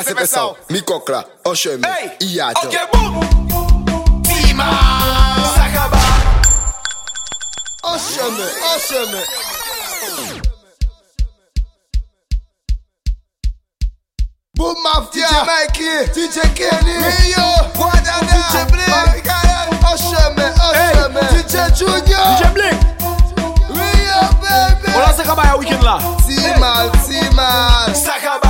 Kase pessoal, mi kokla, osheme, Ei, iato. ok, boom. Tima, sakaba. Osheme, osheme. Boom Mafia, DJ Mikey, DJ Kenny, Rio, Guadana, DJ Blink, Osheme, Osheme, DJ Junior, DJ Blink. Rio baby. Wala sakaba ya weekend la. Timal, Timal. Sakaba.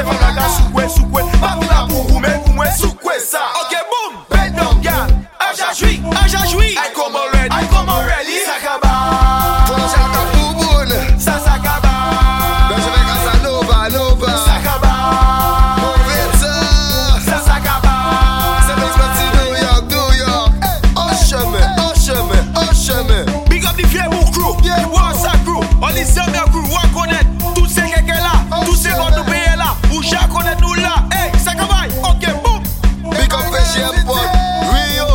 se van a gasugwe su airport. We